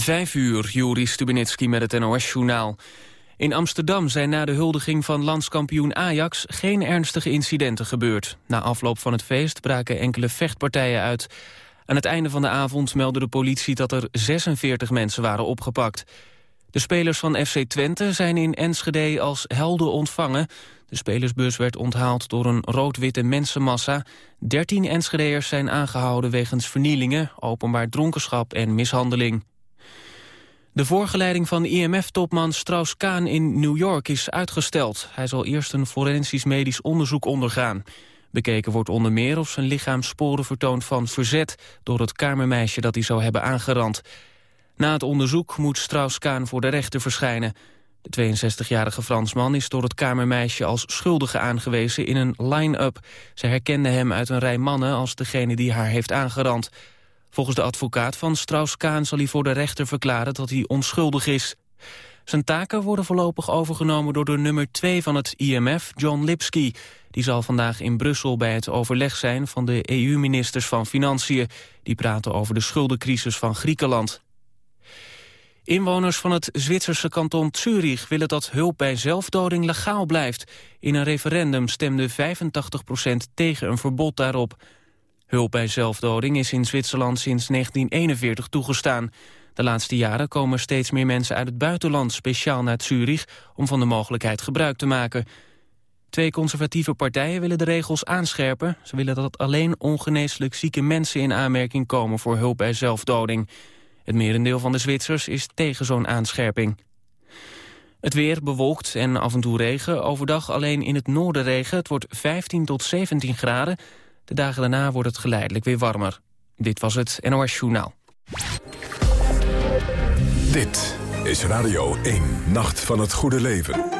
Vijf uur, Juri Stubenitski met het NOS-journaal. In Amsterdam zijn na de huldiging van landskampioen Ajax... geen ernstige incidenten gebeurd. Na afloop van het feest braken enkele vechtpartijen uit. Aan het einde van de avond meldde de politie dat er 46 mensen waren opgepakt. De spelers van FC Twente zijn in Enschede als helden ontvangen. De spelersbus werd onthaald door een rood-witte mensenmassa. 13 Enschedeërs zijn aangehouden wegens vernielingen, openbaar dronkenschap en mishandeling. De voorgeleiding van IMF-topman Strauss-Kaan in New York is uitgesteld. Hij zal eerst een forensisch medisch onderzoek ondergaan. Bekeken wordt onder meer of zijn lichaam sporen vertoont van verzet... door het kamermeisje dat hij zou hebben aangerand. Na het onderzoek moet Strauss-Kaan voor de rechter verschijnen. De 62-jarige Fransman is door het kamermeisje als schuldige aangewezen in een line-up. Ze herkende hem uit een rij mannen als degene die haar heeft aangerand. Volgens de advocaat van Strauss-Kaan zal hij voor de rechter verklaren dat hij onschuldig is. Zijn taken worden voorlopig overgenomen door de nummer 2 van het IMF, John Lipsky. Die zal vandaag in Brussel bij het overleg zijn van de EU-ministers van Financiën. Die praten over de schuldencrisis van Griekenland. Inwoners van het Zwitserse kanton Zurich willen dat hulp bij zelfdoding legaal blijft. In een referendum stemde 85% tegen een verbod daarop. Hulp bij zelfdoding is in Zwitserland sinds 1941 toegestaan. De laatste jaren komen steeds meer mensen uit het buitenland speciaal naar Zurich om van de mogelijkheid gebruik te maken. Twee conservatieve partijen willen de regels aanscherpen. Ze willen dat alleen ongeneeslijk zieke mensen in aanmerking komen voor hulp bij zelfdoding. Het merendeel van de Zwitsers is tegen zo'n aanscherping. Het weer bewolkt en af en toe regen. Overdag alleen in het noorden regen. Het wordt 15 tot 17 graden. De dagen daarna wordt het geleidelijk weer warmer. Dit was het NOS Journaal. Dit is Radio 1, Nacht van het Goede Leven.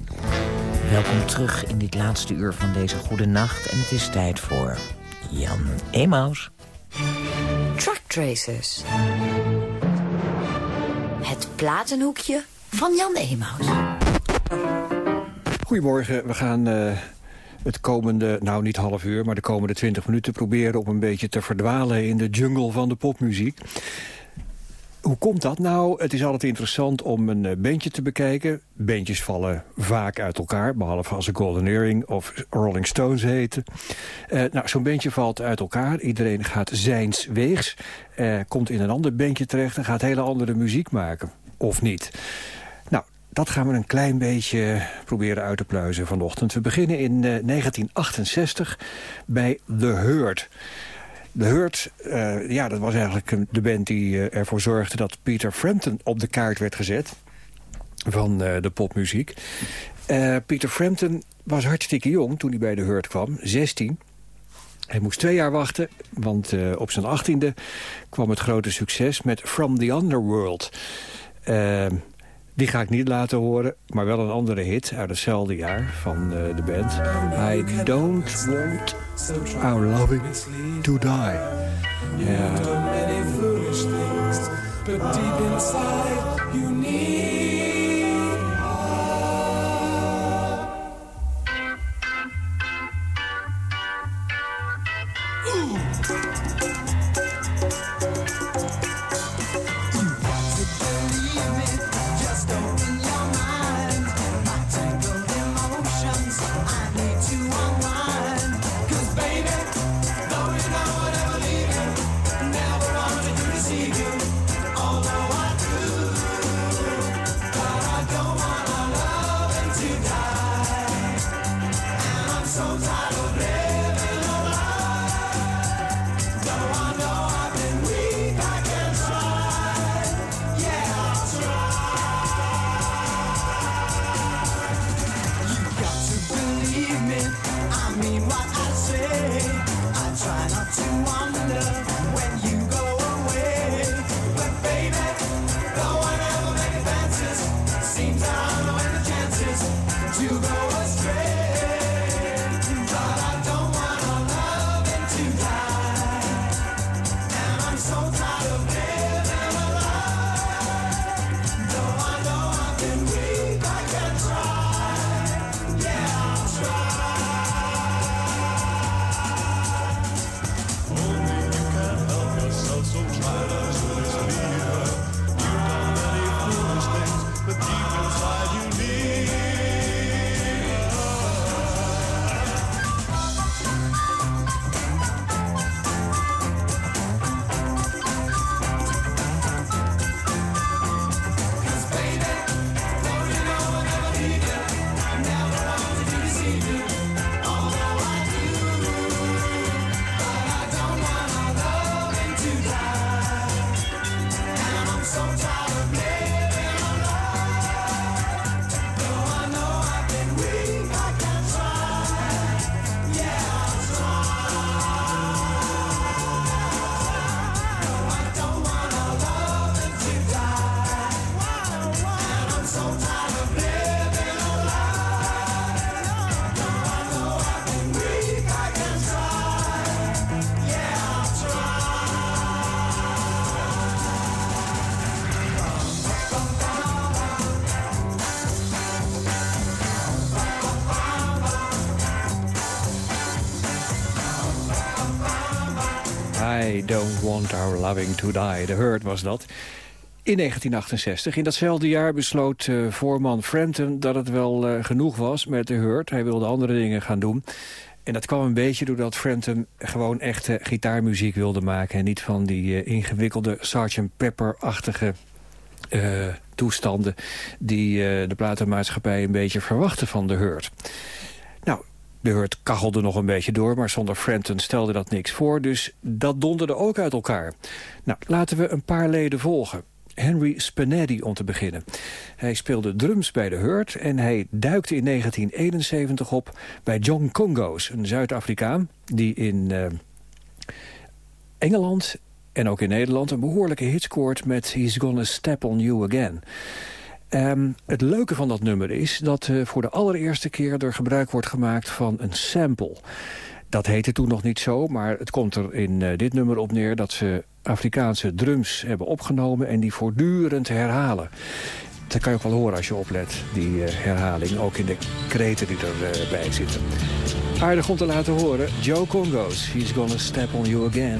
Welkom terug in dit laatste uur van deze goede nacht. En het is tijd voor Jan Emaus. Truck Tracers. Het platenhoekje van Jan Emaus. Goedemorgen, we gaan uh, het komende, nou niet half uur... maar de komende twintig minuten proberen om een beetje te verdwalen... in de jungle van de popmuziek. Hoe komt dat nou? Het is altijd interessant om een eh, bandje te bekijken. Bandjes vallen vaak uit elkaar, behalve als ze Golden Earring of Rolling Stones heten. Uh, nou, zo'n bandje valt uit elkaar. Iedereen gaat zijns weegs. Uh, komt in een ander bandje terecht en gaat hele andere muziek maken. Of niet. Nou, dat gaan we een klein beetje proberen uit te pluizen vanochtend. We beginnen in 1968 bij The Hurt. De Hurt, uh, ja, dat was eigenlijk de band die uh, ervoor zorgde... dat Peter Frampton op de kaart werd gezet van de popmuziek. Peter Frampton was hartstikke jong toen hij bij de Hurt kwam, 16. Hij moest twee jaar wachten, want op zijn achttiende kwam het grote succes met From the Underworld... Die ga ik niet laten horen, maar wel een andere hit uit hetzelfde jaar van uh, de band. I don't want our loving to die. Yeah. Loving to die. The Hurt was dat. In 1968, in datzelfde jaar, besloot uh, voorman Frampton dat het wel uh, genoeg was met The Hurt. Hij wilde andere dingen gaan doen. En dat kwam een beetje doordat Frampton gewoon echte gitaarmuziek wilde maken... en niet van die uh, ingewikkelde Sgt. Pepper-achtige toestanden... die de platenmaatschappij een beetje verwachten van The Hurt. Nou, de Hurt kachelde nog een beetje door, maar zonder Frampton stelde dat niks voor. Dus dat donderde ook uit elkaar. Nou, laten we een paar leden volgen. Henry Spinetti om te beginnen. Hij speelde drums bij de Hurt en hij duikte in 1971 op bij John Congo's, een Zuid-Afrikaan die in uh, Engeland en ook in Nederland een behoorlijke hit scoort met He's Gonna Step On You Again. Um, het leuke van dat nummer is dat uh, voor de allereerste keer er gebruik wordt gemaakt van een sample. Dat heette toen nog niet zo, maar het komt er in uh, dit nummer op neer... dat ze Afrikaanse drums hebben opgenomen en die voortdurend herhalen. Dat kan je ook wel horen als je oplet, die uh, herhaling. Ook in de kreten die erbij zitten. Aardig om te laten horen, Joe Congo's, He's Gonna Step On You Again.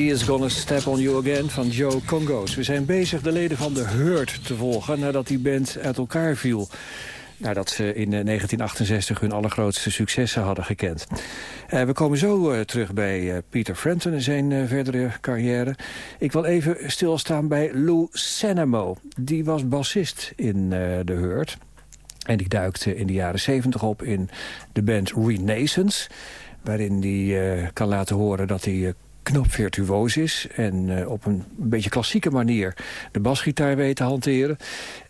Is gonna step on you again van Joe Congo's. We zijn bezig de leden van de Hurt te volgen nadat die band uit elkaar viel. Nadat ze in 1968 eh, hun allergrootste successen hadden gekend. Uh, we komen zo uh, terug bij Peter Frampton en zijn verdere carrière. Ik wil even stilstaan bij Lou Sanamo. Die was bassist in de Hurt. En die duikte in de jaren 70 op in de band Renaissance. Waarin hij kan laten horen dat hij knopvirtuoos is... en uh, op een beetje klassieke manier de basgitaar weet te hanteren.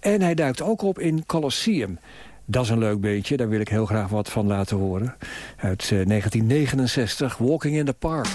En hij duikt ook op in Colosseum. Dat is een leuk beentje, daar wil ik heel graag wat van laten horen. Uit uh, 1969, Walking in the Park.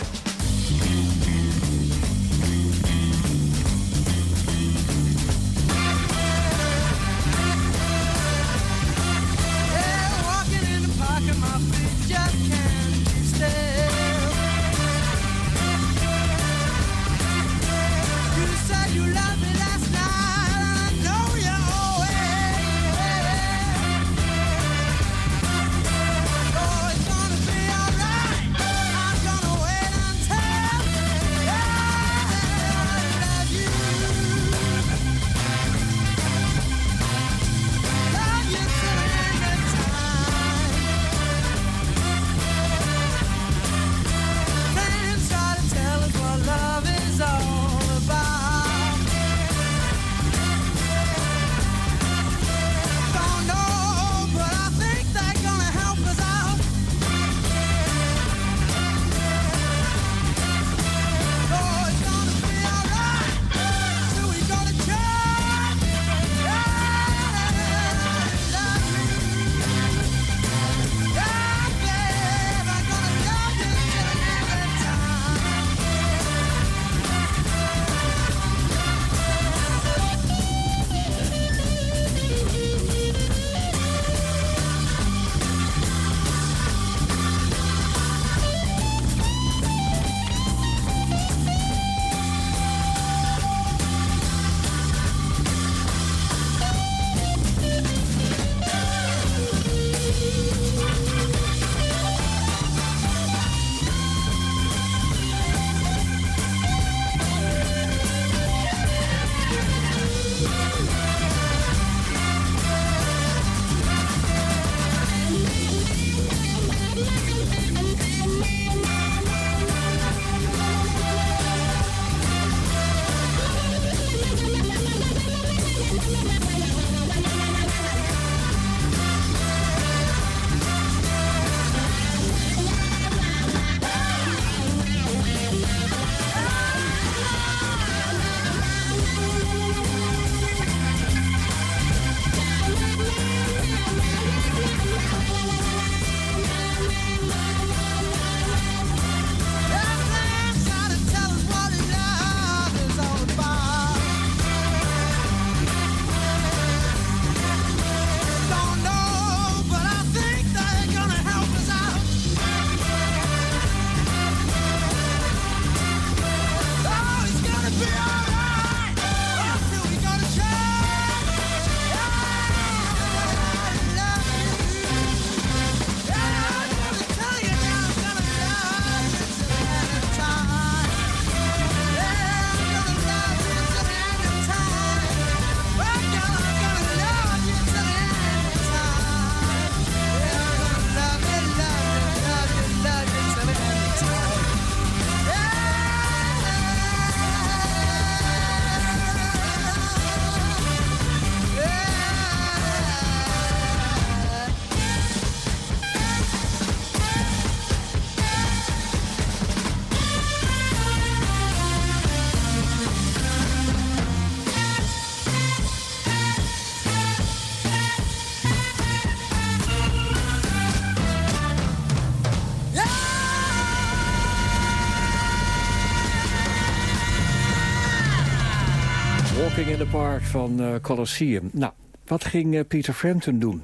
In the Park van uh, Colosseum. Nou, wat ging uh, Peter Frampton doen?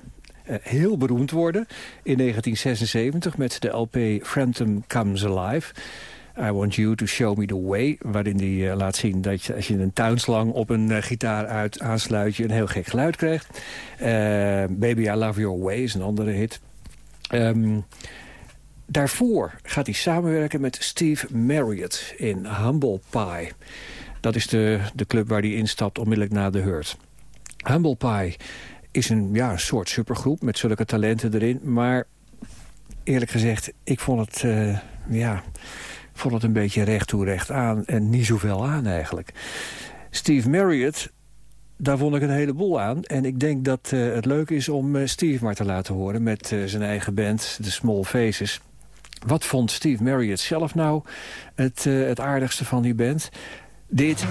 Uh, heel beroemd worden in 1976 met de LP Frampton Comes Alive. I Want You to Show Me The Way. Waarin hij laat zien dat je, als je een tuinslang op een gitaar uit aansluit... je een heel gek geluid krijgt. Baby I Love Your Way is een andere hit. Um, daarvoor gaat hij samenwerken met Steve Marriott in Humble Pie. Dat is de, de club waar hij instapt onmiddellijk na de Hurt. Humble Pie is een, ja, soort supergroep met zulke talenten erin. Maar eerlijk gezegd, ik vond het, uh, ja, vond het een beetje recht toe recht aan. En niet zoveel aan eigenlijk. Steve Marriott, daar vond ik een heleboel aan. En ik denk dat uh, het leuk is om uh, Steve maar te laten horen... met zijn eigen band, The Small Faces. Wat vond Steve Marriott zelf nou het, het aardigste van die band? Dit...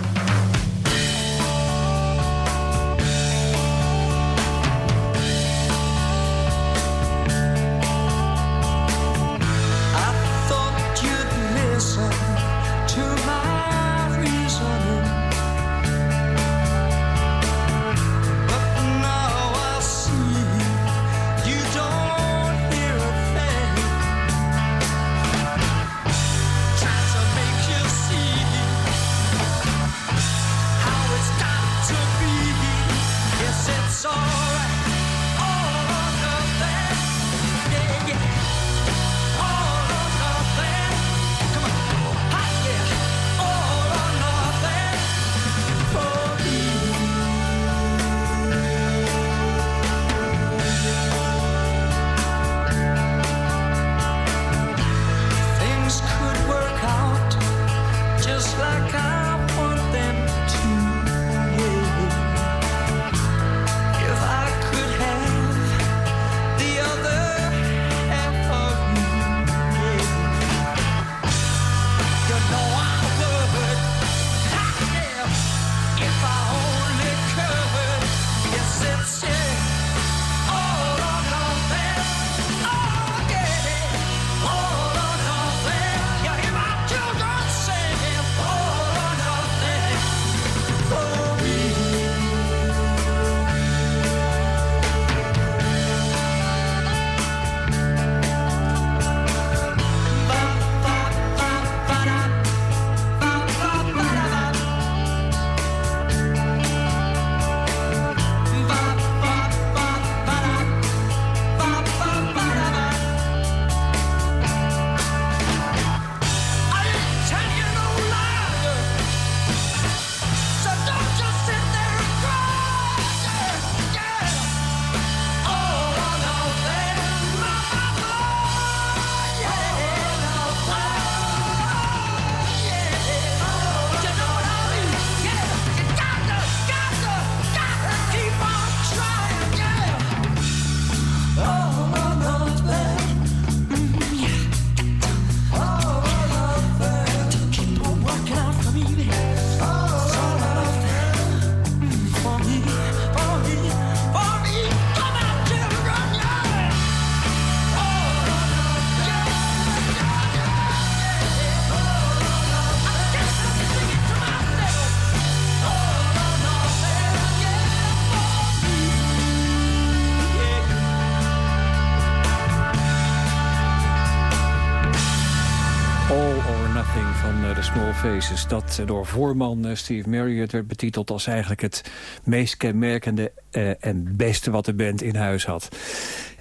Faces. Dat eh, door voorman eh, Steve Marriott werd betiteld als eigenlijk het meest kenmerkende uh, en beste wat de band in huis had.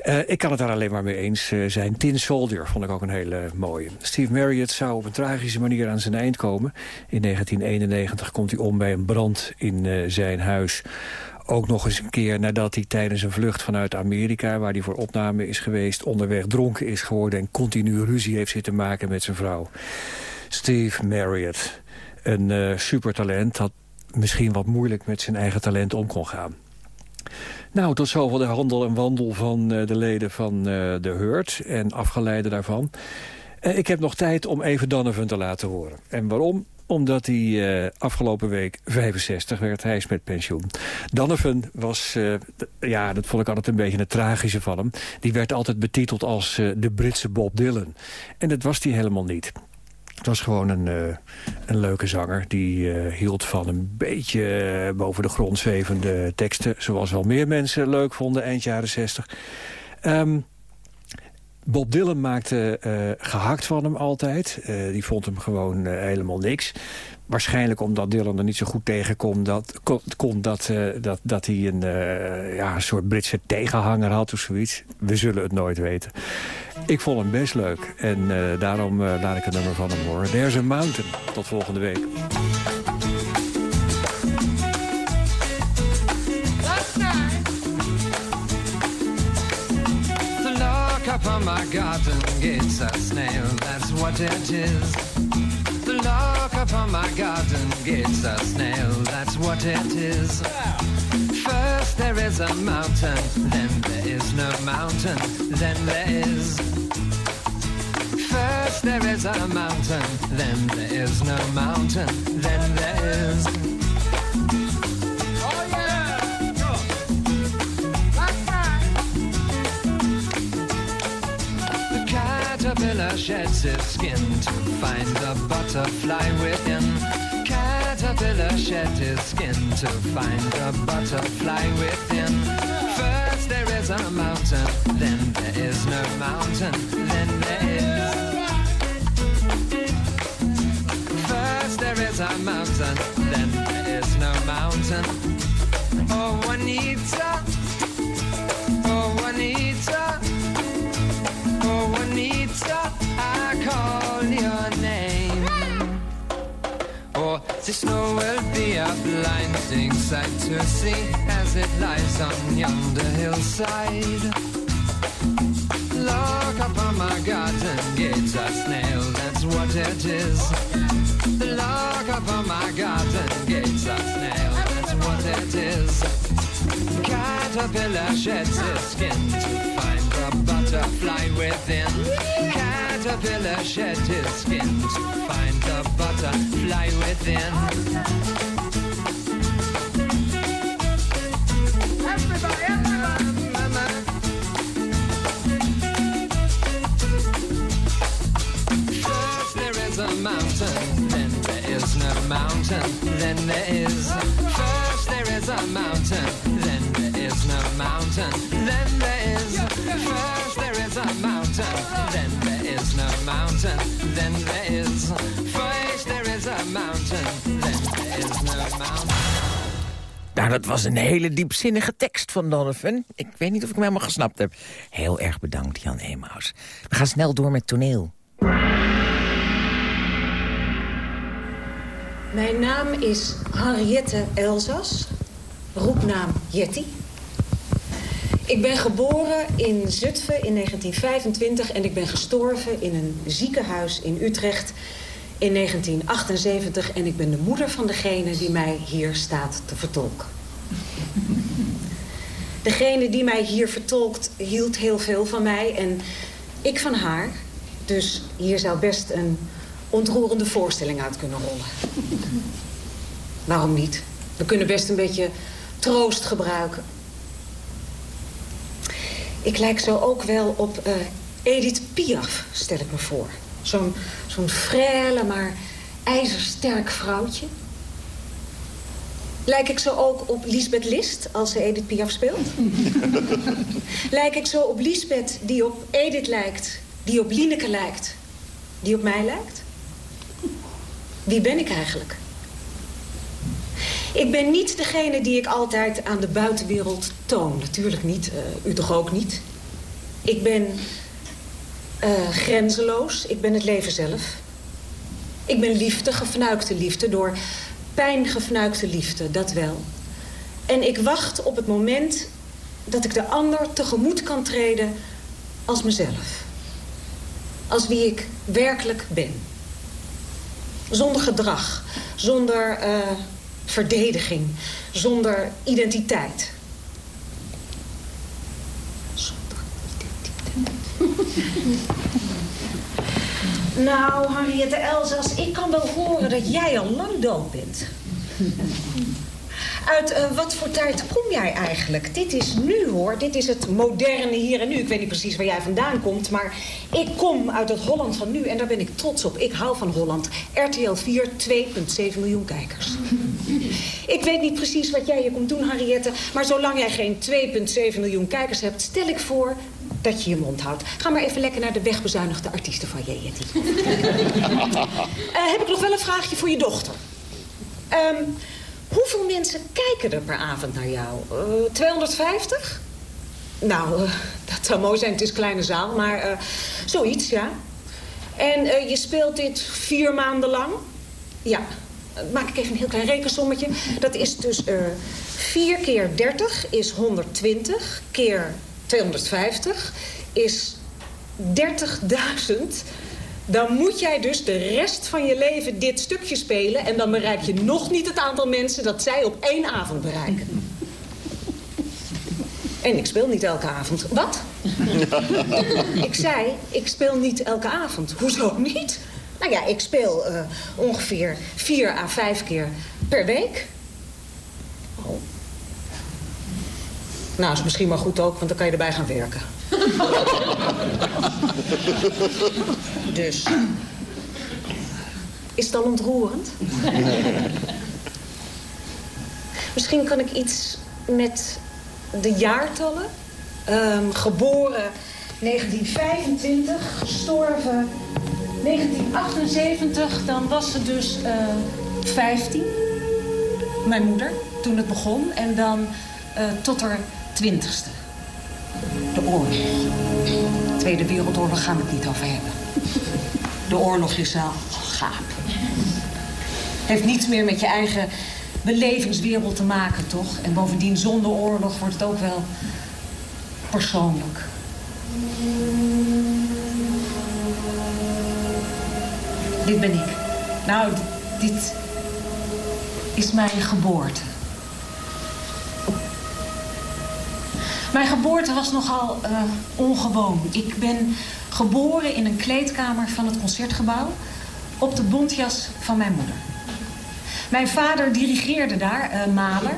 Uh, ik kan het daar alleen maar mee eens zijn. Tin Soldier vond ik ook een hele mooie. Steve Marriott zou op een tragische manier aan zijn eind komen. In 1991 komt hij om bij een brand in zijn huis. Ook nog eens een keer nadat hij tijdens een vlucht vanuit Amerika... waar hij voor opname is geweest, onderweg dronken is geworden... en continu ruzie heeft zitten maken met zijn vrouw. Steve Marriott. Een uh, supertalent dat misschien wat moeilijk met zijn eigen talent om kon gaan. Nou, tot zover de handel en wandel van uh, de leden van uh, de Hurt en afgeleiden daarvan. ik heb nog tijd om even Donovan te laten horen. En waarom? Omdat hij afgelopen week 65 werd. Hij is met pensioen. Donovan was, ja, dat vond ik altijd een beetje het tragische van hem. Die werd altijd betiteld als de Britse Bob Dylan. En dat was hij helemaal niet. Het was gewoon een, uh, een leuke zanger. Die uh, hield van een beetje uh, boven de grond zwevende teksten. Zoals wel meer mensen leuk vonden eind jaren zestig. Um, Bob Dylan maakte gehakt van hem altijd. die vond hem gewoon helemaal niks. Waarschijnlijk omdat Dylan er niet zo goed tegen kon dat, kon, dat, dat, dat hij een, ja, een soort Britse tegenhanger had of zoiets. We zullen het nooit weten. Ik vond hem best leuk. En uh, daarom laat ik het nummer van hem horen. There's a Mountain. Tot volgende week. The lock upon my garden gates a snail, that's what it is. First there is a mountain, then there is no mountain, then there is. First there is a mountain, then there is no mountain, then there is. Caterpillar sheds its skin to find the butterfly within caterpillar shed his skin to find the butterfly within. First there is a mountain, then there is no mountain, then there is. First there is a mountain, then there is no mountain. Oh Juanita, oh Juanita, The snow will be a blinding sight to see as it lies on yonder hillside. Look upon my garden gates, a snail, that's what it is. Look upon my garden gates, a snail, it is. Caterpillar sheds its skin to find the butterfly within. Caterpillar sheds his skin to find the butterfly within. Everybody, everybody. First there is a mountain, then there is no mountain, then there is. Is a mountain, then there is no mountain, then there is. First there is a mountain, then there is no mountain, then there is. First there is a mountain, then there is no mountain. Nou, dat was een hele diepzinnige tekst van Donovan. Ik weet niet of ik hem helemaal gesnapt heb. Heel erg bedankt, Jan Emaus. We gaan snel door met toneel. Mijn naam is Henriette Elzas, roepnaam Jetty. Ik ben geboren in Zutphen in 1925 en ik ben gestorven in een ziekenhuis in Utrecht in 1978. En ik ben de moeder van degene die mij hier staat te vertolken. Degene die mij hier vertolkt hield heel veel van mij en ik van haar. Dus hier zou best een ontroerende voorstelling uit kunnen rollen. Waarom niet? We kunnen best een beetje troost gebruiken. Ik lijk zo ook wel op uh, Edith Piaf, stel ik me voor. Zo'n zo'n frêle, maar ijzersterk vrouwtje. Lijk ik zo ook op Lisbeth List, als ze Edith Piaf speelt? lijk ik zo op Lisbeth, die op Edith lijkt, die op Lineke lijkt, die op mij lijkt? Wie ben ik eigenlijk? Ik ben niet degene die ik altijd aan de buitenwereld toon. Natuurlijk niet, uh, u toch ook niet. Ik ben uh, grenzeloos, ik ben het leven zelf. Ik ben liefde, gefnuikte liefde, door pijn gefnuikte liefde, dat wel. En ik wacht op het moment dat ik de ander tegemoet kan treden als mezelf. Als wie ik werkelijk ben. Zonder gedrag, zonder uh, verdediging, zonder identiteit. Zonder identiteit. nou, Henriette Elzas, ik kan wel horen dat jij al lang dood bent. Uit uh, wat voor tijd kom jij eigenlijk? Dit is nu, hoor. Dit is het moderne hier en nu. Ik weet niet precies waar jij vandaan komt, maar ik kom uit het Holland van nu en daar ben ik trots op. Ik hou van Holland. RTL 4, 2,7 miljoen kijkers. Ik weet niet precies wat jij hier komt doen, Henriette, maar zolang jij geen 2,7 miljoen kijkers hebt, stel ik voor dat je je mond houdt. Ga maar even lekker naar de wegbezuinigde artiesten van je, Jetty. uh, heb ik nog wel een vraagje voor je dochter. Um, Hoeveel mensen kijken er per avond naar jou? Uh, 250? Nou, uh, Dat zou mooi zijn, het is kleine zaal, maar zoiets, ja. En je speelt dit vier maanden lang. Ja, maak ik even een heel klein rekensommetje. Dat is dus uh, 4 keer 30 is 120, keer 250 is 30.000 dan moet jij dus de rest van je leven dit stukje spelen... en dan bereik je nog niet het aantal mensen dat zij op één avond bereiken. En ik speel niet elke avond. Wat? ik zei, ik speel niet elke avond. Hoezo niet? Nou ja, ik speel uh, ongeveer vier à vijf keer per week. Oh. Nou, is misschien maar goed ook, want dan kan je erbij gaan werken. dus. Is het al ontroerend? Misschien kan ik iets met de jaartallen. Um, geboren 1925, gestorven 1978. Dan was ze dus uh, 15. Mijn moeder, toen het begon. En dan uh, tot haar twintigste. De oorlog. Tweede Wereldoorlog gaan we het niet over hebben. De oorlog is al gaap. Heeft niets meer met je eigen belevingswereld te maken, toch? En bovendien, zonder oorlog wordt het ook wel persoonlijk. Dit ben ik. Nou, dit is mijn geboorte. Mijn geboorte was nogal uh, ongewoon. Ik ben geboren in een kleedkamer van het Concertgebouw... op de bontjas van mijn moeder. Mijn vader dirigeerde daar, uh, Maler.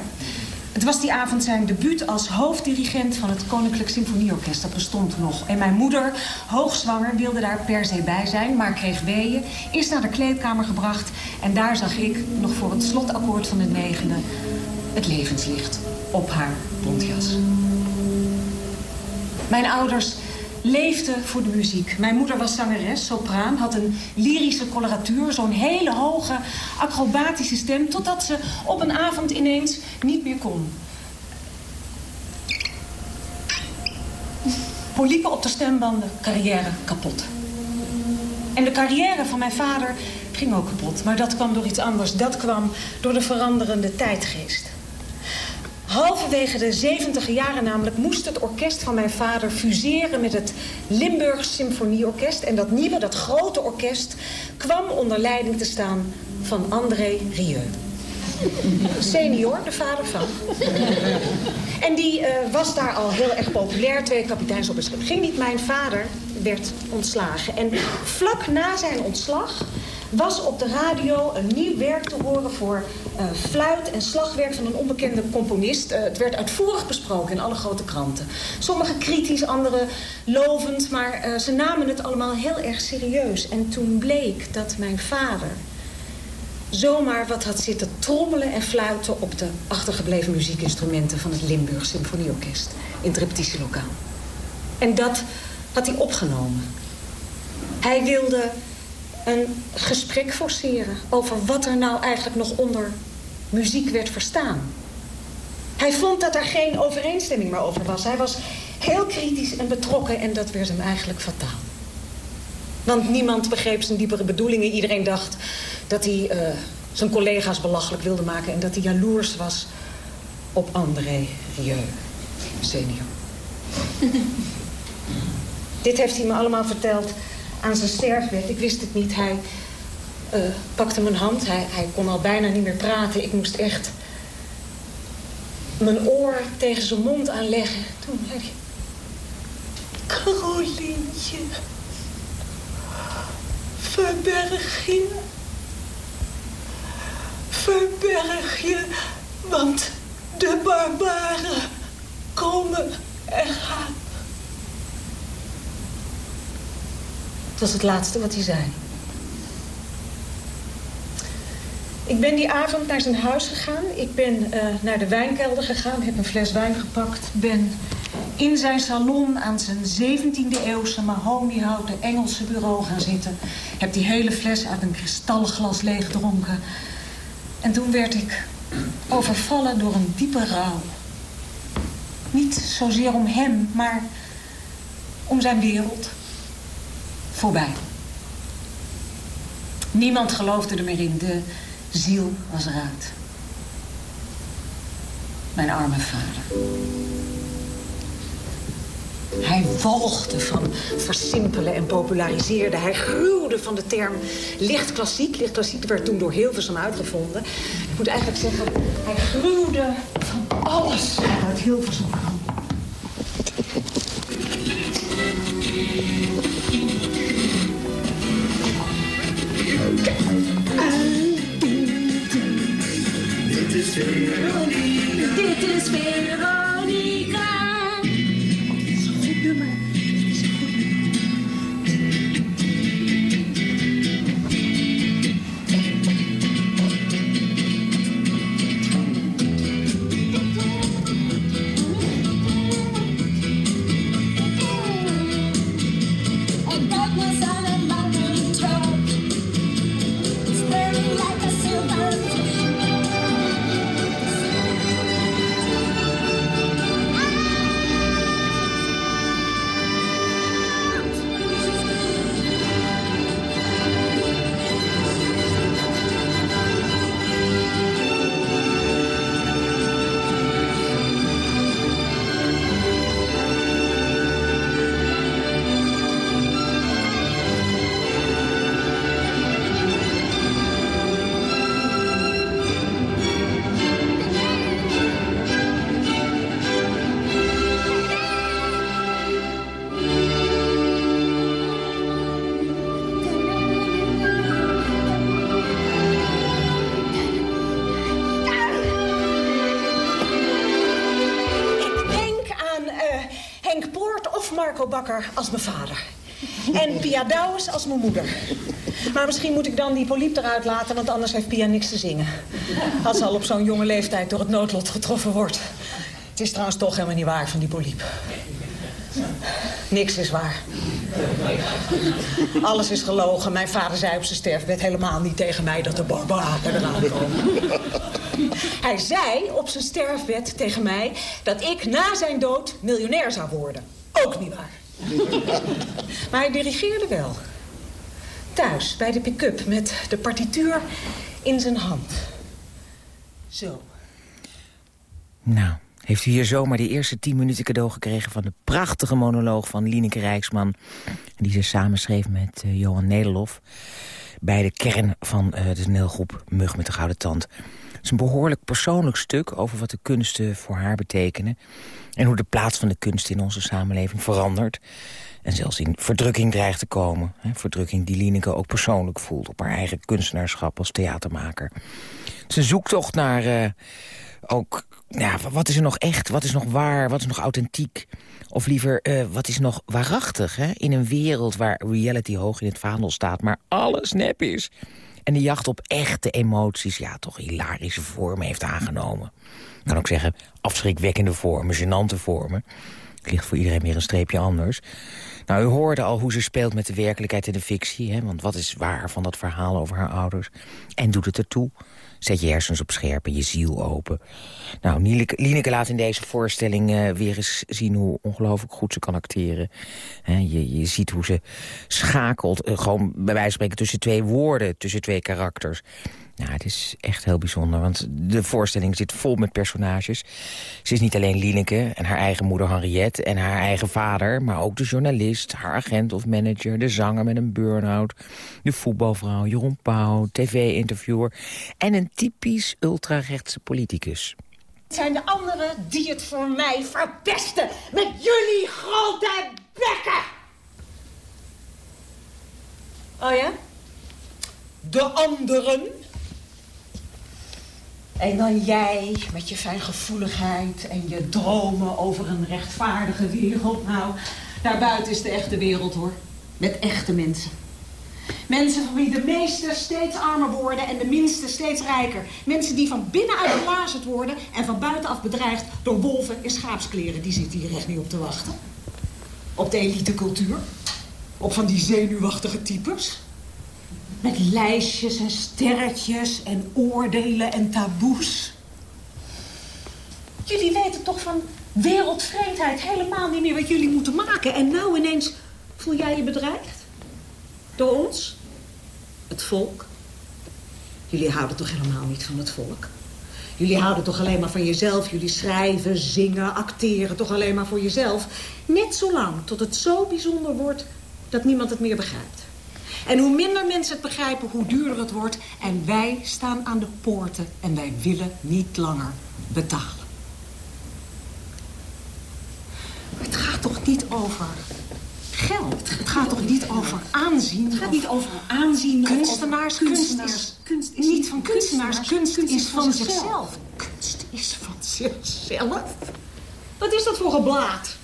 Het was die avond zijn debuut als hoofddirigent van het Koninklijk Symfonieorkest. Dat bestond nog. En mijn moeder, hoogzwanger, wilde daar per se bij zijn, maar kreeg weeën. Is naar de kleedkamer gebracht en daar zag ik, nog voor het slotakkoord van het negende, het levenslicht op haar bontjas. Mijn ouders leefden voor de muziek. Mijn moeder was zangeres, sopraan, had een lyrische coloratuur... zo'n hele hoge, acrobatische stem... totdat ze op een avond ineens niet meer kon. Polypen op de stembanden, carrière kapot. En de carrière van mijn vader ging ook kapot. Maar dat kwam door iets anders. Dat kwam door de veranderende tijdgeest. Halverwege de 70 jaren namelijk moest het orkest van mijn vader fuseren met het Limburg Symfonieorkest. En dat nieuwe, dat grote orkest, kwam onder leiding te staan van André Rieu. Senior, de vader van. En die uh, was daar al heel erg populair, twee kapiteins op het schip. Ging niet, mijn vader werd ontslagen. En vlak na zijn ontslag was op de radio een nieuw werk te horen voor uh, fluit en slagwerk van een onbekende componist. Uh, het werd uitvoerig besproken in alle grote kranten. Sommige kritisch, andere lovend, maar uh, ze namen het allemaal heel erg serieus. En toen bleek dat mijn vader zomaar wat had zitten trommelen en fluiten... op de achtergebleven muziekinstrumenten van het Limburg Symfonieorkest in het repetitielokaal. En dat had hij opgenomen. Hij wilde een gesprek forceren over wat er nou eigenlijk nog onder muziek werd verstaan. Hij vond dat er geen overeenstemming meer over was. Hij was heel kritisch en betrokken en dat werd hem eigenlijk fataal. Want niemand begreep zijn diepere bedoelingen. Iedereen dacht dat hij uh, zijn collega's belachelijk wilde maken... en dat hij jaloers was op André Rieu, senior. Dit heeft hij me allemaal verteld aan zijn sterfbed. Ik wist het niet. Hij uh, pakte mijn hand. Hij, hij kon al bijna niet meer praten. Ik moest echt mijn oor tegen zijn mond aanleggen. Toen zei hij... Carolientje, verberg je. Verberg je, want de barbaren komen en gaan. Was het laatste wat hij zei. Ik ben die avond naar zijn huis gegaan. Ik ben uh, naar de wijnkelder gegaan, heb een fles wijn gepakt. Ben in zijn salon aan zijn 17e eeuwse mahoniehouten Engelse bureau gaan zitten. Heb die hele fles uit een kristalglas leeggedronken. En toen werd ik overvallen door een diepe rouw. Niet zozeer om hem, maar om zijn wereld voorbij. Niemand geloofde er meer in. De ziel was eruit. Mijn arme vader. Hij walgde van versimpelen en populariseren. Hij gruwde van de term licht klassiek. Licht klassiek werd toen door Hilversum uitgevonden. Ik moet eigenlijk zeggen, hij gruwde van alles uit Hilversum kwam. Is. Dit is Veronica. Als mijn vader. En Pia Douwes als mijn moeder. Maar misschien moet ik dan die poliep eruit laten, want anders heeft Pia niks te zingen. Als ze al op zo'n jonge leeftijd door het noodlot getroffen wordt. Het is trouwens toch helemaal niet waar van die poliep. Niks is waar. Alles is gelogen. Mijn vader zei op zijn sterfbed helemaal niet tegen mij dat de barbaren eraan komen. Hij zei op zijn sterfbed tegen mij dat ik na zijn dood miljonair zou worden. Ook niet waar. Maar hij dirigeerde wel. Thuis, bij de pick-up, met de partituur in zijn hand. Zo. Nou, heeft u hier zomaar die eerste tien minuten cadeau gekregen... van de prachtige monoloog van Lieneke Rijksman... die ze samenschreef met eh, Johan Nederlof... bij de kern van eh, de toneelgroep Mug met de Gouden Tand. Het is een behoorlijk persoonlijk stuk over wat de kunsten voor haar betekenen... en hoe de plaats van de kunst in onze samenleving verandert... en zelfs in verdrukking dreigt te komen. Hè, verdrukking die Lieneke ook persoonlijk voelt... op haar eigen kunstenaarschap als theatermaker. Is een zoektocht naar... eh, ook, ja, wat is er nog echt? Wat is nog waar? Wat is nog authentiek? Of liever, eh, wat is nog waarachtig? Hè? In een wereld waar reality hoog in het vaandel staat... maar alles nep is. En de jacht op echte emoties... ja, toch hilarische vormen heeft aangenomen. Ik kan ook zeggen, afschrikwekkende vormen, gênante vormen. Het ligt voor iedereen weer een streepje anders. Nou, u hoorde al hoe ze speelt met de werkelijkheid en de fictie. Hè? Want wat is waar van dat verhaal over haar ouders? En doet het ertoe? Zet je hersens op scherp en je ziel open. Nou, Lieneke laat in deze voorstelling eh, weer eens zien hoe ongelooflijk goed ze kan acteren. Je, je ziet hoe ze schakelt, eh, gewoon bij wijze van spreken tussen twee woorden, tussen twee karakters. Nou, het is echt heel bijzonder, want de voorstelling zit vol met personages. Ze is niet alleen Lieneke en haar eigen moeder Henriette en haar eigen vader... maar ook de journalist, haar agent of manager, de zanger met een burn-out... de voetbalvrouw Jeroen Pauw, tv-interviewer... en een typisch ultrarechtse politicus. Het zijn de anderen die het voor mij verpesten. Met jullie grote bekken. Oh ja? De anderen? En dan jij met je fijngevoeligheid en je dromen over een rechtvaardige wereld. Nou, daarbuiten is de echte wereld hoor. Met echte mensen. Mensen van wie de meesten steeds armer worden en de minsten steeds rijker. Mensen die van binnenuit belazerd worden en van buitenaf bedreigd door wolven in schaapskleren. Die zitten hier echt niet op te wachten. Op de elitecultuur. Op van die zenuwachtige types. Met lijstjes en sterretjes en oordelen en taboes. Jullie weten toch van Wereldvreemdheid, helemaal niet meer wat jullie moeten maken. En nou ineens voel jij je bedreigd? Door ons? Het volk? Jullie houden toch helemaal niet van het volk? Jullie houden toch alleen maar van jezelf. Jullie schrijven, zingen, acteren toch alleen maar voor jezelf. Net zolang tot het zo bijzonder wordt dat niemand het meer begrijpt. En hoe minder mensen het begrijpen, hoe duurder het wordt. En wij staan aan de poorten en wij willen niet langer betalen. Maar het gaat toch niet over geld? Het gaat toch niet over aanzien? Het gaat niet over aanzien. Kunstenaars, kunstenaars. Kunst is niet van kunstenaars. Kunst is van zichzelf. Kunst is van zichzelf? Wat is dat voor geblaad?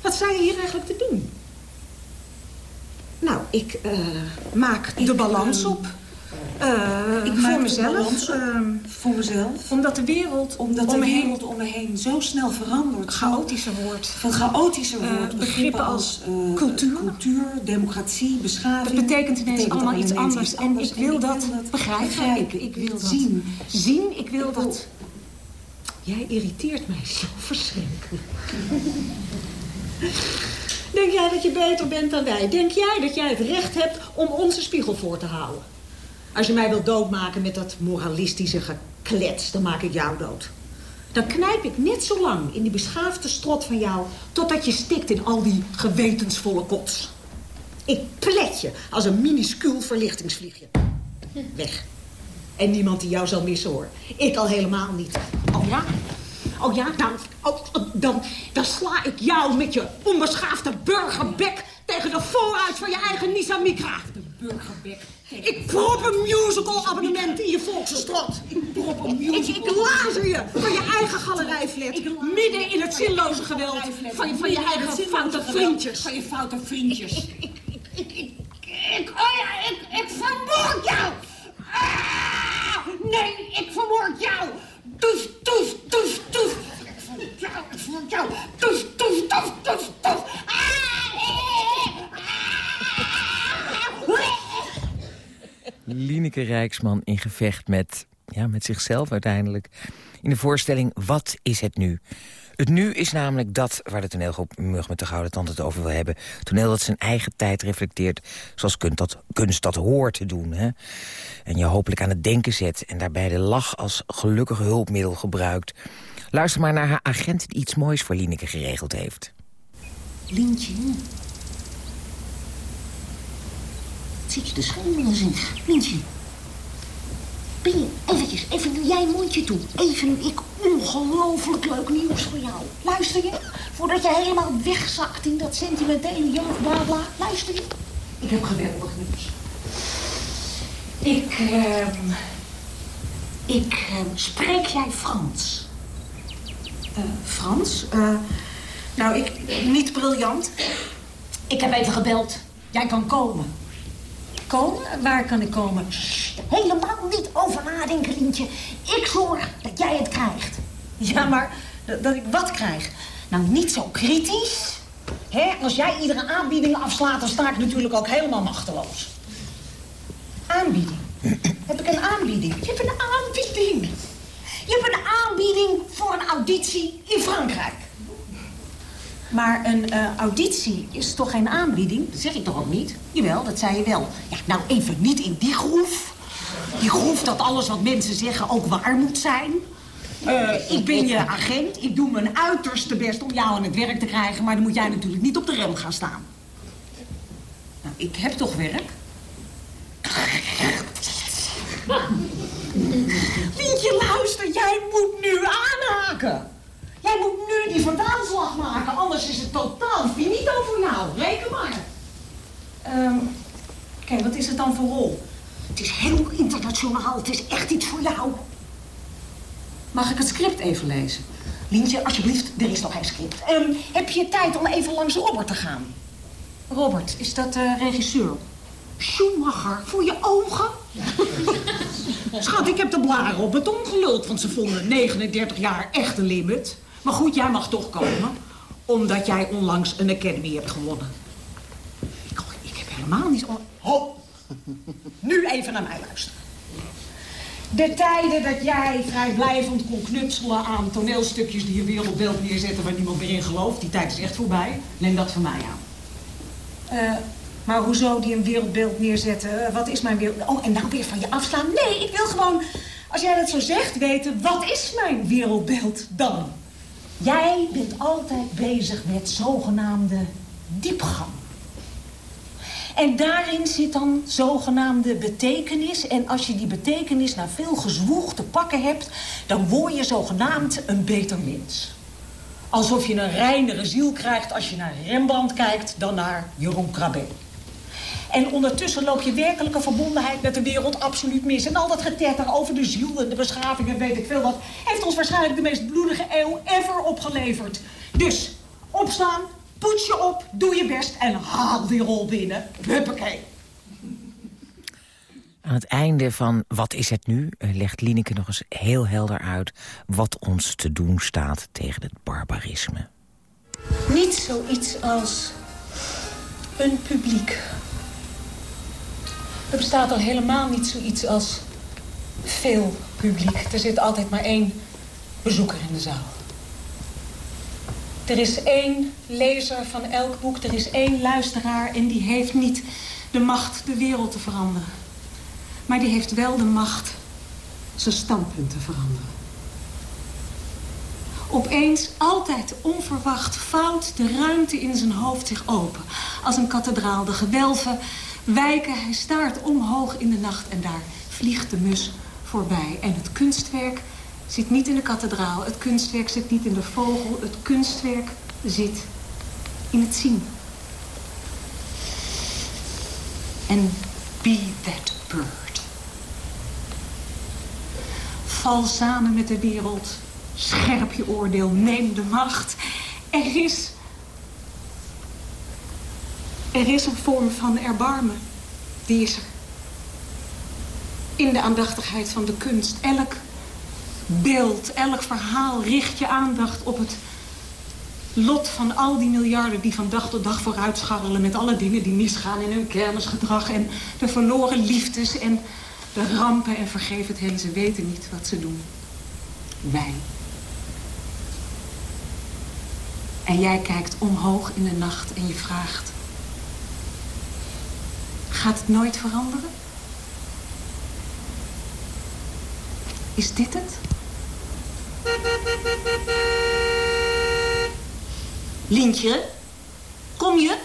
Wat sta je hier eigenlijk te doen? Nou, ik eh, maak de balans op. Eh, Ik voor de mezelf. ehm, Voor mezelf. omdat de wereld Omdat de om heen wereld om me heen zo snel verandert. chaotischer wordt. Van chaotischer Eh, wordt. begrippen als eh, cultuur. cultuur, democratie, beschaving. Dat betekent ineens betekent allemaal iets ineens anders. En ik wil dat begrijpen. begrijpen. Ik, ik wil dat zien. zien. Ik wil dat... Jij irriteert mij zo verschrikkelijk. Denk jij dat je beter bent dan wij? Denk jij dat jij het recht hebt om onze spiegel voor te houden? Als je mij wilt doodmaken met dat moralistische geklets, dan maak ik jou dood. Dan knijp ik net zo lang in die beschaafde strot van jou... totdat je stikt in al die gewetensvolle kots. Ik plet je als een minuscuul verlichtingsvliegje. Weg. En niemand die jou zal missen, hoor. Ik al helemaal niet. Oh ja? Oh ja? Nou, oh, oh, dan, dan sla ik jou met je onbeschaafde burgerbek... tegen de vooruit van je eigen Nissan Micra. De burgerbek. Ik prop een musical abonnement in je volkse strot. Ik prop een musical. Ik, ik lazer je van je eigen galerijflat. Midden in het zinloze geweld van, je- van je eigen foute vriendjes. Van je foute vriendjes. Ik, oh ja, ik, ik vermoord jou. Ah, nee, ik vermoord jou. Toef, toef, toef, toef. Ik vermoord jou, ik vermoord jou. Toef, toef, toef, toef, toef. Ah, eh, ah. Rijksman in gevecht met, ja, met zichzelf uiteindelijk. In de voorstelling Wat is het nu? Het nu is namelijk dat waar de toneelgroep Mug met de Gouden Tand het over wil hebben. Toneel dat zijn eigen tijd reflecteert zoals kunst dat, kunst dat hoort te doen. Hè? En je hopelijk aan het denken zet en daarbij de lach als gelukkig hulpmiddel gebruikt. Luister maar naar haar agent die iets moois voor Lineke geregeld heeft. Lientje. Zit je te schemelen, zeg. Lientje. Je eventjes, even nu jij mondje toe. Even ik ongelooflijk leuk nieuws voor jou. Luister je? Voordat je helemaal wegzakt in dat sentimentele jeugd, bla bla. Luister je? Ik heb geweldig nieuws. Ik, ehm... Ik, ehm, spreek jij Frans? Eh, Frans? Eh, nou, ik, niet briljant. Ik heb even gebeld. Jij kan komen. Komen? Waar kan ik komen? Helemaal niet over nadenken, Lientje. Ik zorg dat jij het krijgt. Ja, maar dat, ik wat krijg? Nou, niet zo kritisch. Als jij iedere aanbieding afslaat, dan sta ik natuurlijk ook helemaal machteloos. Aanbieding. Heb ik een aanbieding? Je hebt een aanbieding. Je hebt een aanbieding voor een auditie in Frankrijk. Maar een eh, auditie is toch geen aanbieding? Dat zeg ik toch ook niet? Jawel, dat zei je wel. Ja, nou even niet in die groef. Die groef dat alles wat mensen zeggen ook waar moet zijn. Eh, ik ben je agent. Ik doe mijn uiterste best om jou aan het werk te krijgen. Maar dan moet jij natuurlijk niet op de rem gaan staan. Nou, ik heb toch werk? Lientje, luister. Jij moet nu aanhaken. Jij moet nu die vandaalslag maken. Anders is het totaal finito voor jou. Reken maar. Ehm, Oké, wat is het dan voor rol? Het is heel internationaal. Het is echt iets voor jou. Mag ik het script even lezen? Lientje, alsjeblieft, er is nog geen script. Ehm, heb je tijd om even langs Robert te gaan? Robert, is dat de regisseur? Schumacher, voor je ogen? Schat, ik heb de blaren op het ongeluld, want ze vonden 39 jaar echt een limit. Maar goed, jij mag toch komen, omdat jij onlangs een Academy hebt gewonnen. Ik, ik heb helemaal niet... on- Ho! Nu even naar mij luisteren. De tijden dat jij vrijblijvend kon knutselen aan toneelstukjes die een wereldbeeld neerzetten waar niemand meer in gelooft, die tijd is echt voorbij. Neem dat van mij aan. Eh, maar hoezo die een wereldbeeld neerzetten? Eh, Wat is mijn wereld... Oh, en nou weer van je afslaan? Nee, ik wil gewoon, als jij dat zo zegt, weten... wat is mijn wereldbeeld dan? Jij bent altijd bezig met zogenaamde diepgang. En daarin zit dan zogenaamde betekenis. En als je die betekenis na veel gezwoeg te pakken hebt... dan word je zogenaamd een beter mens. Alsof je een reinere ziel krijgt als je naar Rembrandt kijkt... dan naar Jeroen Krabbe. En ondertussen loop je werkelijke verbondenheid met de wereld absoluut mis. En al dat getetter over de ziel en de beschaving en weet ik veel wat... heeft ons waarschijnlijk de meest bloedige eeuw ever opgeleverd. Dus, opstaan, poets je op, doe je best en haal die rol binnen. Huppakee. Aan het einde van Wat is het nu? eh, legt Lineke nog eens heel helder uit... wat ons te doen staat tegen het barbarisme. Niet zoiets als een publiek. Er bestaat al helemaal niet zoiets als veel publiek. Er zit altijd maar één bezoeker in de zaal. Er is één lezer van elk boek, er is één luisteraar... en die heeft niet de macht de wereld te veranderen. Maar die heeft wel de macht zijn standpunt te veranderen. Opeens, altijd onverwacht, vouwt de ruimte in zijn hoofd zich open. Als een kathedraal. De gewelven wijken, hij staart omhoog in de nacht... en daar vliegt de mus voorbij. En het kunstwerk zit niet in de kathedraal. Het kunstwerk zit niet in de vogel. Het kunstwerk zit in het zien. En be that bird. Val samen met de wereld. Scherp je oordeel, neem de macht. Er is... Er is een vorm van erbarmen. Die is er. In de aandachtigheid van de kunst. Elk beeld, elk verhaal richt je aandacht op het lot van al die miljarden die van dag tot dag vooruit scharrelen... met alle dingen die misgaan in hun kermisgedrag... en de verloren liefdes en de rampen en vergeef het hen. Ze weten niet wat ze doen. Wij. En jij kijkt omhoog in de nacht en je vraagt... Gaat het nooit veranderen? Is dit het? Lientje, kom je?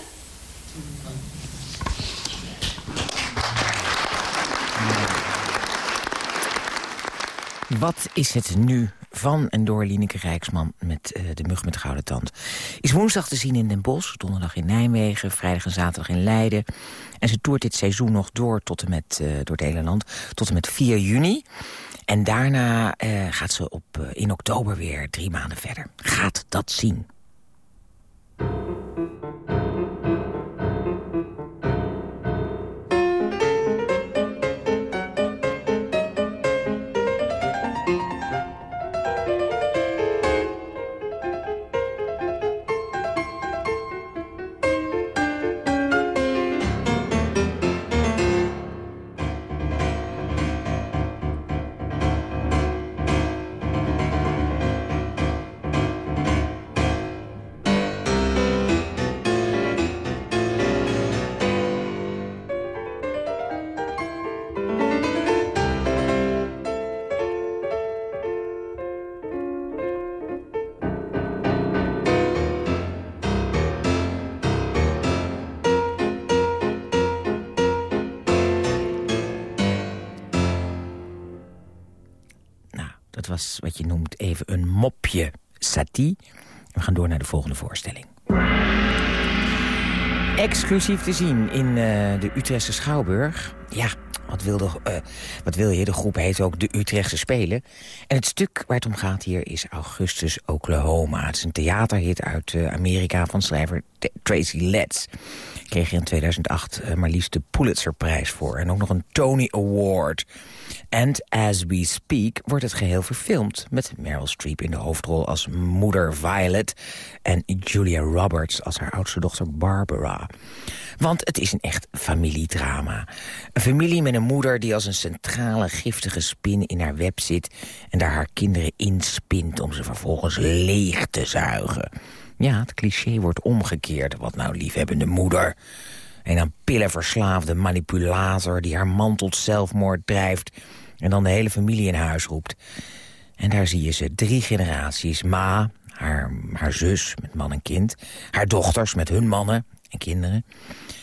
Wat is het nu van en door Lineke Rijksman met eh, de mug met de gouden tand? Is woensdag te zien in Den Bosch, donderdag in Nijmegen... vrijdag en zaterdag in Leiden. En ze toert dit seizoen nog door, tot en met, eh, door het hele land tot en met 4 juni. En daarna eh, gaat ze op, in oktober weer drie maanden verder. Gaat dat zien. We gaan door naar de volgende voorstelling. Exclusief te zien in eh, de Utrechtse Schouwburg. Ja, wat wil, eh, wat wil je? De groep heet ook de Utrechtse Spelen. En het stuk waar het om gaat hier is Augustus Oklahoma. Het is een theaterhit uit eh, Amerika van schrijver Tracy Letts. Kreeg in 2008 eh, maar liefst de Pulitzerprijs voor. En ook nog een Tony Award. And as we speak wordt het geheel verfilmd... met Meryl Streep in de hoofdrol als moeder Violet... en Julia Roberts als haar oudste dochter Barbara. Want het is een echt familiedrama. Een familie met een moeder die als een centrale giftige spin in haar web zit... en daar haar kinderen inspint om ze vervolgens leeg te zuigen. Ja, het cliché wordt omgekeerd. Wat nou liefhebbende moeder. En een pillenverslaafde manipulator die haar man tot zelfmoord drijft... en dan de hele familie in huis roept. En daar zie je ze drie generaties. Ma, haar, haar zus met man en kind. Haar dochters met hun mannen en kinderen.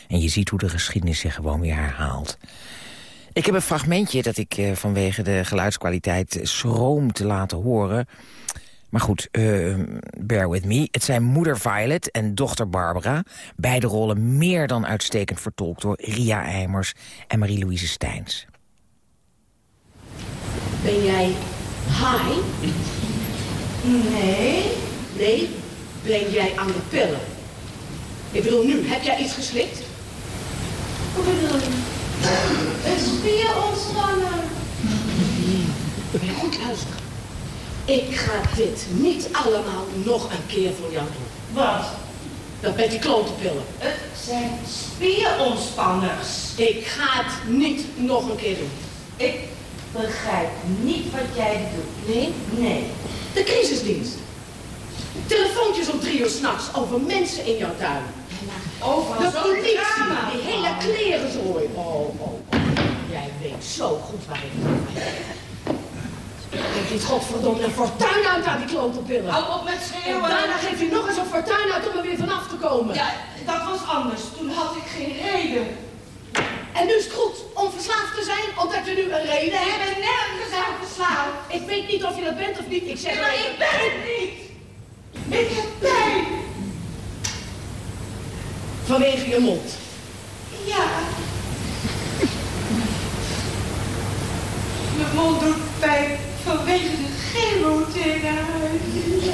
En je ziet hoe de geschiedenis zich gewoon weer herhaalt. Ik heb een fragmentje dat ik eh, vanwege de geluidskwaliteit schroom te laten horen. Maar goed, eh, bear with me. Het zijn moeder Violet en dochter Barbara. Beide rollen meer dan uitstekend vertolkt door Ria Eimers en Marie-Louise Steins. Ben jij high? Nee. Nee? Ben jij aan de pillen? Ik bedoel nu, heb jij iets geslikt? Wat bedoel je? Een spier ontspannen. Goed luisteren? Ik ga dit niet allemaal nog een keer voor jou doen. Wat? Dat met die klotenpillen. Het zijn spierontspaners. Ik ga het niet nog een keer doen. Ik begrijp niet wat jij doet. Nee? Nee. De crisisdienst. Telefoontjes om drie uur s'nachts over mensen in jouw tuin. Over de politie, die hele klerenzooi. Oh, oh, oh. Jij weet zo goed waar ik heb. Geef je het godverdomme een fortuin uit aan die klotenpillen. Hou op met schreeuwen. En daarna geeft u nog eens een fortuin uit om er weer vanaf te komen. Ja, dat was anders. Toen had ik geen reden. En nu is het goed om verslaafd te zijn, omdat je nu een reden hebt. Ik ben nergens aan verslaafd. Ik weet niet of je dat bent of niet. Ik zeg maar, ik ben het niet. Ik heb pijn. Vanwege je mond. Ja. Mijn mond doet pijn vanwege de chemotherapie.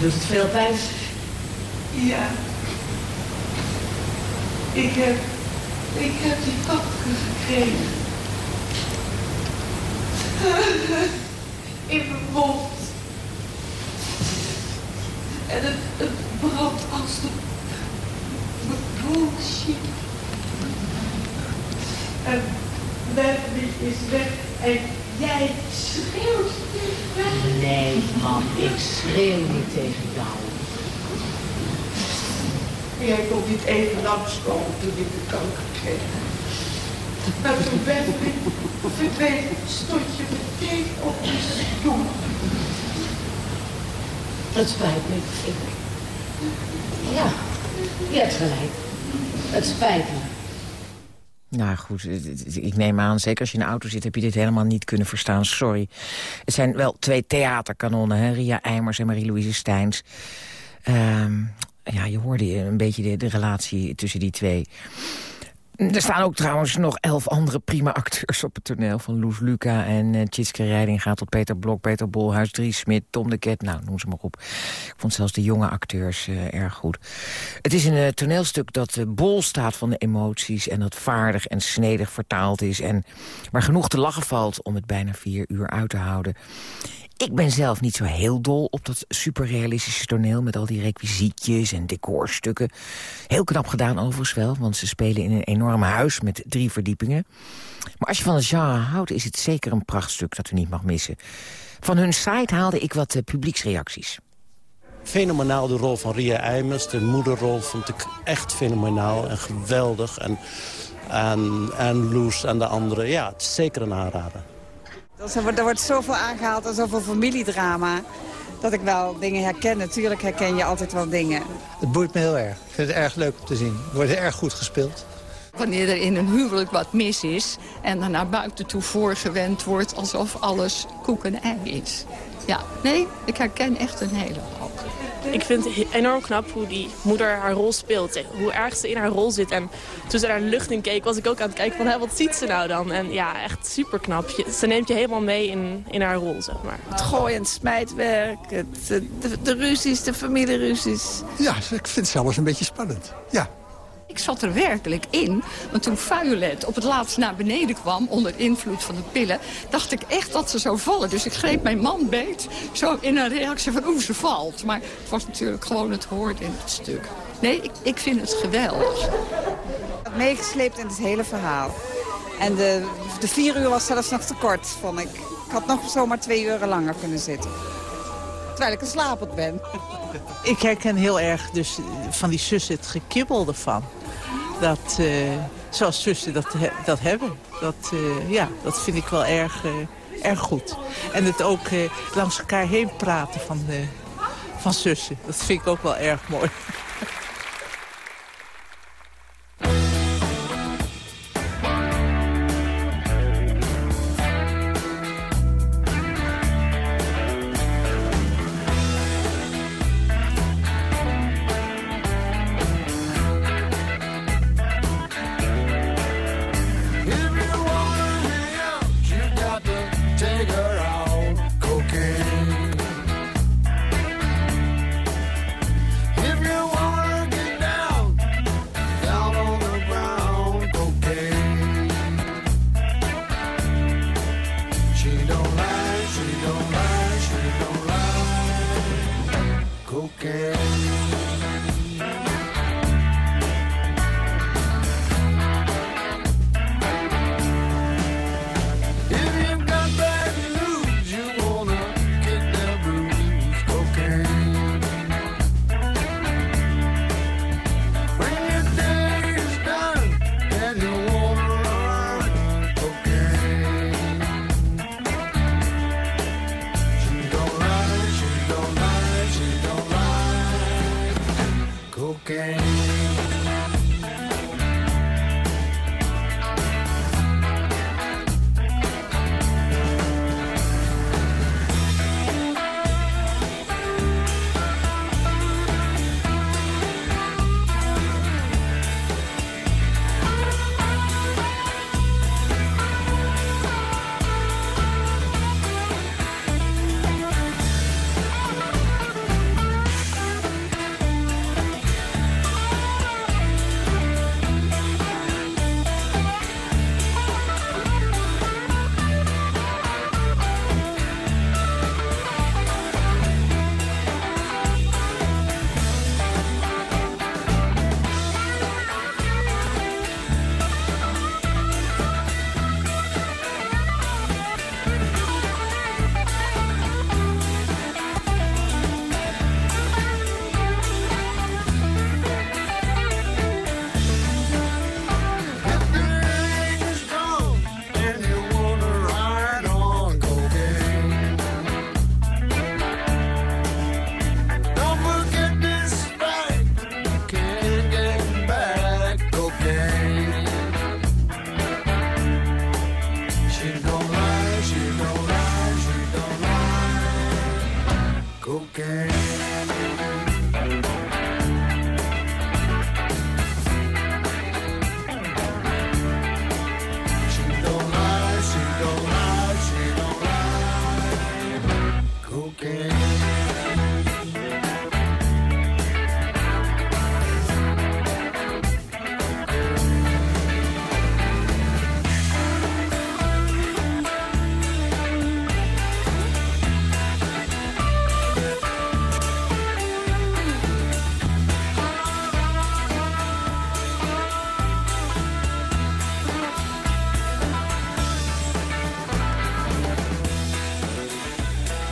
Doet het veel pijn? Ja. Ik heb, ik heb die kanker gekregen. In mijn mond. En het, het brandt als de bullshit. En Beverly is weg en jij schreeuwt tegen mij. Nee, man, ik schreeuw niet tegen jou. Jij kon niet even langskomen toen ik de kanker kreeg. Maar toen Beverly verdween, stond je meteen op de stoel. Het spijt me. Ik... Ja, je hebt gelijk. Het spijt me. Nou goed, ik neem aan, zeker als je in de auto zit... heb je dit helemaal niet kunnen verstaan, sorry. Het zijn wel twee theaterkanonnen, hè? Ria Eimers en Marie-Louise Steins. Ehm, ja, je hoorde een beetje de, de relatie tussen die twee. Er staan ook trouwens nog elf andere prima acteurs op het toneel... van Loes Luca en uh, Tjitske Rijdinga tot Peter Blok, Peter Bolhuis, Dries Smit, Tom de Ket. Nou, noem ze maar op. Ik vond zelfs de jonge acteurs uh, erg goed. Het is een uh, toneelstuk dat bol staat van de emoties... en dat vaardig en snedig vertaald is... en waar genoeg te lachen valt om het bijna vier uur uit te houden. Ik ben zelf niet zo heel dol op dat superrealistische toneel... met al die requisietjes en decorstukken. Heel knap gedaan overigens wel, want ze spelen in een enorm huis... met drie verdiepingen. Maar als je van het genre houdt, is het zeker een prachtstuk dat u niet mag missen. Van hun site haalde ik wat uh, publieksreacties. Fenomenaal de rol van Ria Eimers. De moederrol vond ik echt fenomenaal en geweldig. En, en, en Loes en de anderen. Ja, het is zeker een aanrader. Er wordt, er wordt zoveel aangehaald en zoveel familiedrama. Dat ik wel dingen herken. Natuurlijk herken je altijd wel dingen. Het boeit me heel erg. Ik vind het erg leuk om te zien. Het wordt erg goed gespeeld. Wanneer er in een huwelijk wat mis is... en er naar buiten toe voorgewend wordt alsof alles koek en ei is. Ja, nee, ik herken echt een hele hoop. Ik vind het enorm knap hoe die moeder haar rol speelt. Hoe erg ze in haar rol zit. En toen ze daar de lucht in keek, was ik ook aan het kijken van... Hé, wat ziet ze nou dan? En ja, echt super knap. Ze neemt je helemaal mee in, in haar rol, zeg maar. Het gooien en smijtwerk, het, de, de ruzies, de familieruzies. Ja, ik vind het zelfs een beetje spannend. Ja. Ik zat er werkelijk in, want toen Violet op het laatst naar beneden kwam... onder invloed van de pillen, dacht ik echt dat ze zou vallen. Dus ik greep mijn man beet, zo in een reactie van oeh, ze valt. Maar het was natuurlijk gewoon het woord in het stuk. Nee, ik, ik vind het geweldig. meegesleept in het hele verhaal. En de, de vier uur was zelfs nog te kort, vond ik. Ik had nog zomaar twee uren langer kunnen zitten. Terwijl ik een slapend ben. Ik herken heel erg dus van die zussen het gekibbel ervan. Dat, eh, zoals zussen dat, dat hebben. Dat, eh, ja, dat vind ik wel erg, eh, erg goed. En het ook eh, langs elkaar heen praten van, eh, van zussen. Dat vind ik ook wel erg mooi.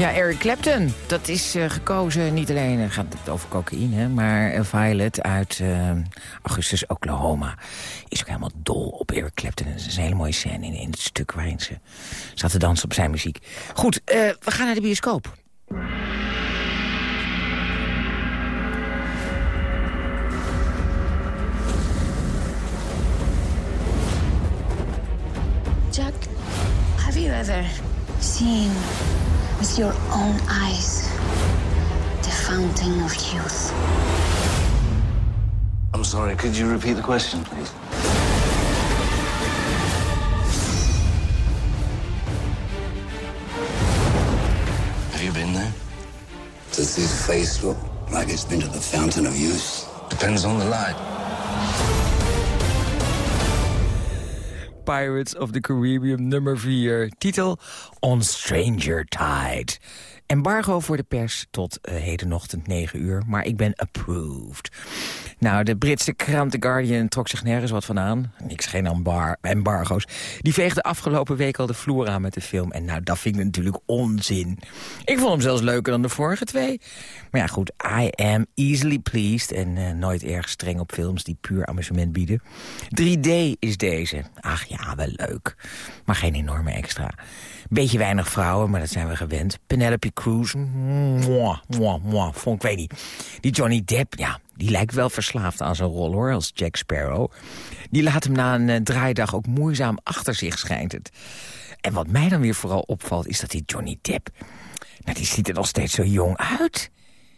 Ja, Eric Clapton. Dat is eh, gekozen, niet alleen uh, gaat het over cocaïne... maar eh, Violet uit eh, Augustus, Oklahoma... is ook helemaal dol op Eric Clapton. En er is een hele mooie scène in, in het stuk waarin ze zat te dansen op zijn muziek. Goed, eh, we gaan naar de bioscoop. Jack, have you ever seen with your own eyes the fountain of youth? I'm sorry, could you repeat the question, please? Have you been there? Does his face look like it's been to the fountain of youth? Depends on the light. Pirates of the Caribbean nummer 4. Titel On Stranger Tide. Embargo voor de pers tot uh, hedenochtend 9 uur, maar ik ben approved. Nou, de Britse krant The Guardian trok zich nergens wat van aan. Niks, geen embar embargo's. Die veegde afgelopen week al de vloer aan met de film. En nou, dat vind ik natuurlijk onzin. Ik vond hem zelfs leuker dan de vorige twee. Maar ja, goed, I am easily pleased. En uh, nooit erg streng op films die puur amusement bieden. 3D is deze. Ach ja, wel leuk. Maar geen enorme extra. Beetje weinig vrouwen, maar dat zijn we gewend. Penelope Cruz, mwah, mwah, mwah, vond ik weet niet. Die Johnny Depp, ja, die lijkt wel verslaafd aan zijn rol, hoor, als Jack Sparrow. Die laat hem na een uh, draaidag ook moeizaam achter zich, schijnt het. En wat mij dan weer vooral opvalt, is dat die Johnny Depp... Nou, die ziet er nog steeds zo jong uit.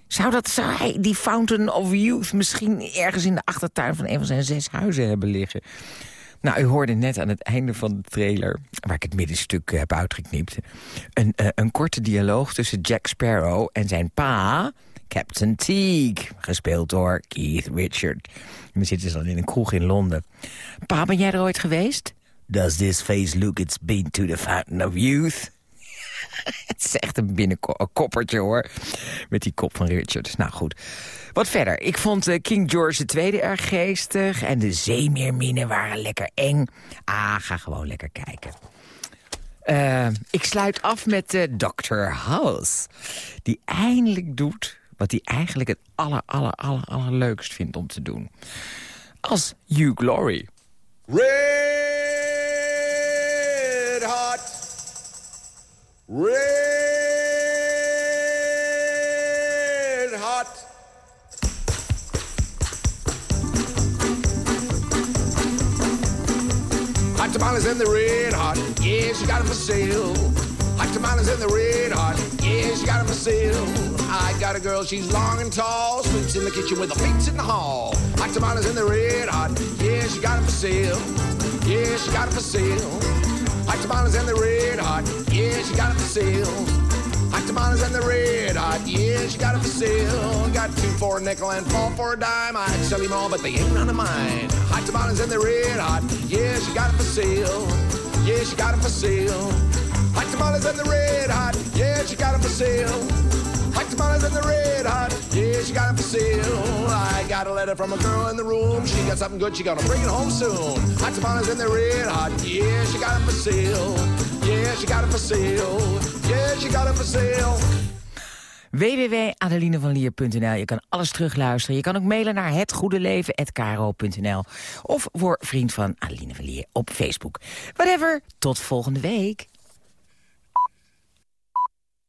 Zou dat zou hij, die Fountain of Youth, misschien ergens in de achtertuin van een van zijn zes huizen hebben liggen? Nou, u hoorde net aan het einde van de trailer, waar ik het middenstuk heb uitgeknipt... een, uh, een korte dialoog tussen Jack Sparrow en zijn pa... Captain Teague, gespeeld door Keith Richard. En we zitten dan in een kroeg in Londen. Pa, ben jij er ooit geweest? Does this face look it's been to the fountain of youth? Het is echt een binnenkoppertje, hoor. Met die kop van Richard. Nou goed. Wat verder. Ik vond uh, King George II erg geestig. En de zeemeerminnen waren lekker eng. Ah, ga gewoon lekker kijken. Uh, ik sluit af met uh, Dr. House. Die eindelijk doet wat hij eigenlijk het aller, aller, aller, allerleukst vindt om te doen. Als Hugh Glory. Red hot. Red hot. Hot tamales in the red hot. Yeah, she got them for sale. Hot tamales in the red hot. Yeah, she got them for sale. I got a girl, she's long and tall. Sleeps in the kitchen with her feet in the hall. Hot tamales in the red hot. Yeah, she got them for sale. Yeah, she got them for sale. Hot tamales in the red hot. Yeah, she got them for sale. Hot tamales in the red hot. Yeah, she got them for sale. Got two for a nickel and four for a dime. I'd sell them all, but they ain't none of mine. Hot tamales in the red hot. Yeah, she got them for sale. Yeah, she got them for sale. Hot tamales in the red hot. Yeah, she got them for sale. Hot tamales in the red hot. Yeah, she got them for sale. I got a letter from a girl in the room. She got something good. She gonna bring it home soon. Hot tamales in the red hot. Yeah, she got them for sale. Yeah, she got them for sale. Yeah, she got them for sale. www.adelinevanlier.nl. Je kan alles terugluisteren. Je kan ook mailen naar hetgoedeleven.kro.nl. Of word vriend van Adeline van Lier op Facebook. Whatever, tot volgende week.